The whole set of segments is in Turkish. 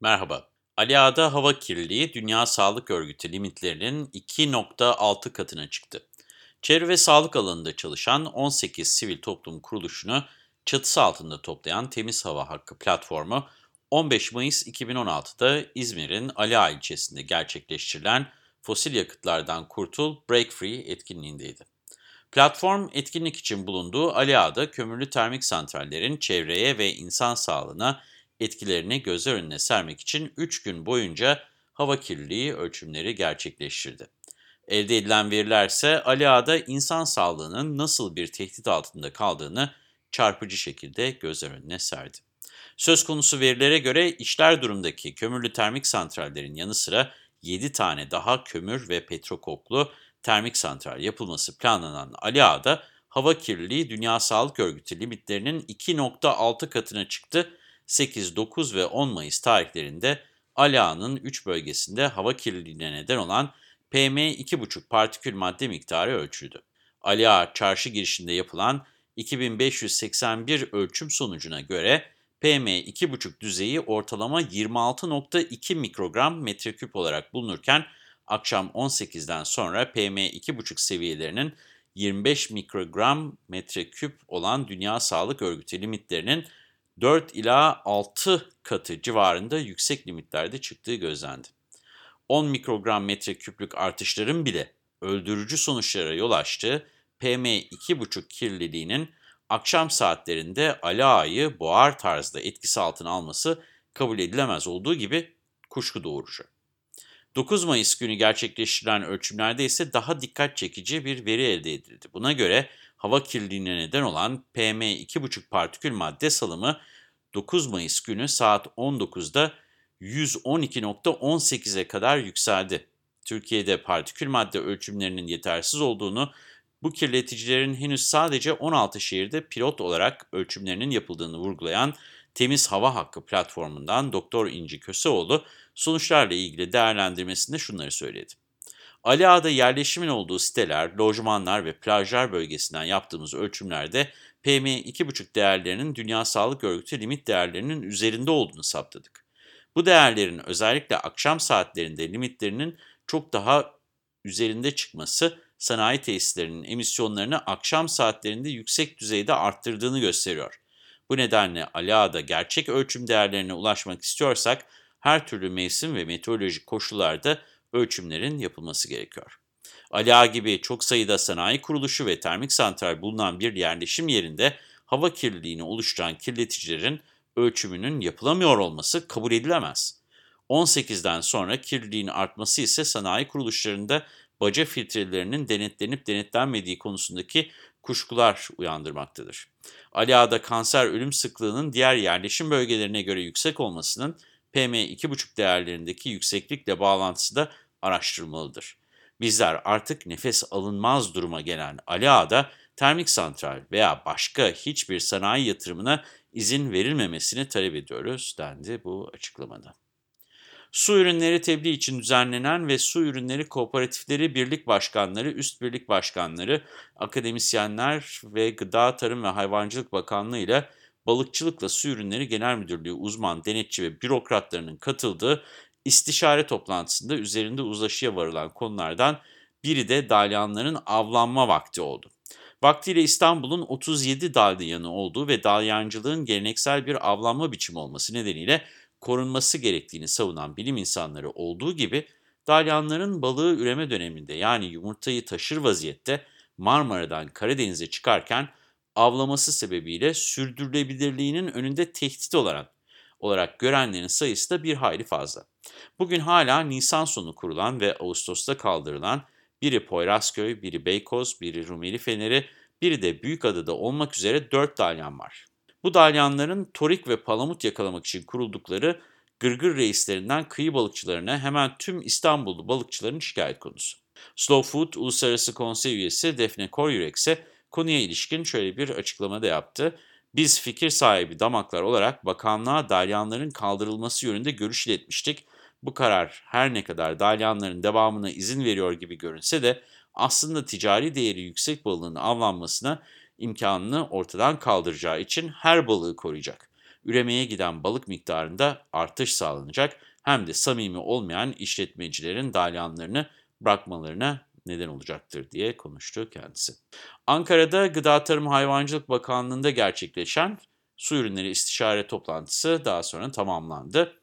Merhaba. Ali hava kirliliği Dünya Sağlık Örgütü limitlerinin 2.6 katına çıktı. Çevre ve sağlık alanında çalışan 18 sivil toplum kuruluşunu çatısı altında toplayan Temiz Hava Hakkı platformu 15 Mayıs 2016'da İzmir'in Ali ilçesinde gerçekleştirilen Fosil Yakıtlardan Kurtul Break Free etkinliğindeydi. Platform etkinlik için bulunduğu Ali Ağa'da kömürlü termik santrallerin çevreye ve insan sağlığına etkilerini gözler önüne sermek için 3 gün boyunca hava kirliliği ölçümleri gerçekleştirdi. Elde edilen veriler ise Ali Ağa'da insan sağlığının nasıl bir tehdit altında kaldığını çarpıcı şekilde gözler önüne serdi. Söz konusu verilere göre işler durumdaki kömürlü termik santrallerin yanı sıra 7 tane daha kömür ve petrokoklu termik santral yapılması planlanan Ali Ağa'da hava kirliliği Dünya Sağlık Örgütü limitlerinin 2.6 katına çıktı 8, 9 ve 10 Mayıs tarihlerinde Ali Ağa'nın 3 bölgesinde hava kirliliğine neden olan PM2,5 partikül madde miktarı ölçüldü. Ali Ağa çarşı girişinde yapılan 2581 ölçüm sonucuna göre PM2,5 düzeyi ortalama 26.2 mikrogram metreküp olarak bulunurken akşam 18'den sonra PM2,5 seviyelerinin 25 mikrogram metreküp olan Dünya Sağlık Örgütü limitlerinin 4 ila 6 katı civarında yüksek limitlerde çıktığı gözlendi. 10 mikrogram metreküplük artışların bile öldürücü sonuçlara yol açtığı PM2,5 kirliliğinin akşam saatlerinde Ali Ağa'yı boğar tarzda etkisi altına alması kabul edilemez olduğu gibi kuşku doğurucu. 9 Mayıs günü gerçekleştirilen ölçümlerde ise daha dikkat çekici bir veri elde edildi. Buna göre hava kirliliğine neden olan PM2,5 partikül madde salımı 9 Mayıs günü saat 19'da 112.18'e kadar yükseldi. Türkiye'de partikül madde ölçümlerinin yetersiz olduğunu, bu kirleticilerin henüz sadece 16 şehirde pilot olarak ölçümlerinin yapıldığını vurgulayan Temiz Hava Hakkı platformundan Doktor İnci Köseoğlu sonuçlarla ilgili değerlendirmesinde şunları söyledi. Ali Ağa'da yerleşimin olduğu siteler, lojmanlar ve plajlar bölgesinden yaptığımız ölçümlerde PM2,5 değerlerinin Dünya Sağlık Örgütü limit değerlerinin üzerinde olduğunu saptadık. Bu değerlerin özellikle akşam saatlerinde limitlerinin çok daha üzerinde çıkması sanayi tesislerinin emisyonlarını akşam saatlerinde yüksek düzeyde arttırdığını gösteriyor. Bu nedenle Ali Ağa'da gerçek ölçüm değerlerine ulaşmak istiyorsak her türlü mevsim ve meteorolojik koşullarda ölçümlerin yapılması gerekiyor. Ali Ağa gibi çok sayıda sanayi kuruluşu ve termik santral bulunan bir yerleşim yerinde hava kirliliğini oluşturan kirleticilerin ölçümünün yapılamıyor olması kabul edilemez. 18'den sonra kirliliğin artması ise sanayi kuruluşlarında baca filtrelerinin denetlenip denetlenmediği konusundaki kuşkular uyandırmaktadır. Ali kanser ölüm sıklığının diğer yerleşim bölgelerine göre yüksek olmasının PM2,5 değerlerindeki yükseklikle bağlantısı da araştırılmalıdır. Bizler artık nefes alınmaz duruma gelen Ali termik santral veya başka hiçbir sanayi yatırımına izin verilmemesini talep ediyoruz dendi bu açıklamada. Su ürünleri tebliğ için düzenlenen ve su ürünleri kooperatifleri birlik başkanları, üst birlik başkanları, akademisyenler ve Gıda, Tarım ve Hayvancılık Bakanlığı ile Balıkçılıkla Su Ürünleri Genel Müdürlüğü uzman, denetçi ve bürokratlarının katıldığı istişare toplantısında üzerinde uzlaşıya varılan konulardan biri de dalyanların avlanma vakti oldu. Vaktiyle İstanbul'un 37 dalyanı olduğu ve dalyancılığın geleneksel bir avlanma biçimi olması nedeniyle korunması gerektiğini savunan bilim insanları olduğu gibi dalyanların balığı üreme döneminde yani yumurtayı taşır vaziyette Marmara'dan Karadeniz'e çıkarken avlaması sebebiyle sürdürülebilirliğinin önünde tehdit olarak, olarak görenlerin sayısı da bir hayli fazla. Bugün hala Nisan sonu kurulan ve Ağustos'ta kaldırılan biri Poyrazköy, biri Beykoz, biri Rumeli Feneri, biri de Büyükada'da olmak üzere dört dalyan var. Bu dalyanların torik ve palamut yakalamak için kuruldukları gırgır reislerinden kıyı balıkçılarına hemen tüm İstanbullu balıkçıların şikayet konusu. Slow Food Uluslararası Konsey üyesi Defne Koryürek ise konuya ilişkin şöyle bir açıklamada yaptı. Biz fikir sahibi damaklar olarak bakanlığa dalyanların kaldırılması yönünde görüş iletmiştik. Bu karar her ne kadar dalyanların devamına izin veriyor gibi görünse de aslında ticari değeri yüksek balığın avlanmasına imkanını ortadan kaldıracağı için her balığı koruyacak. üremeye giden balık miktarında artış sağlanacak hem de samimi olmayan işletmecilerin dalyanlarını bırakmalarına neden olacaktır diye konuştu kendisi. Ankara'da Gıda Tarım Hayvancılık Bakanlığı'nda gerçekleşen su ürünleri istişare toplantısı daha sonra tamamlandı.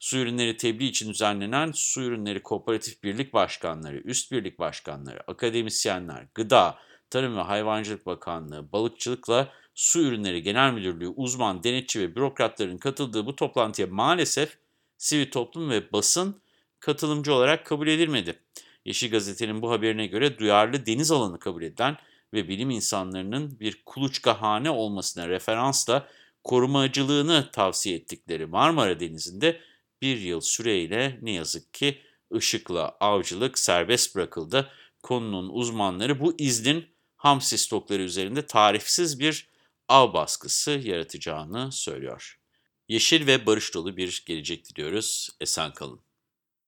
Su ürünleri tebliğ için düzenlenen Su Ürünleri Kooperatif Birlik Başkanları, Üst Birlik Başkanları, akademisyenler, Gıda, Tarım ve Hayvancılık Bakanlığı, Balıkçılıkla Su Ürünleri Genel Müdürlüğü uzman, denetçi ve bürokratların katıldığı bu toplantıya maalesef sivil toplum ve basın katılımcı olarak kabul edilmedi. Yeşil Gazete'nin bu haberine göre duyarlı deniz alanı kabul edilen ve bilim insanlarının bir kuluçkahane olmasına referansla korumacılığını tavsiye ettikleri Marmara Denizi'nde bir yıl süreyle ne yazık ki ışıkla avcılık serbest bırakıldı. Konunun uzmanları bu iznin hamsi stokları üzerinde tarifsiz bir av baskısı yaratacağını söylüyor. Yeşil ve barış dolu bir gelecek diliyoruz. Esen kalın.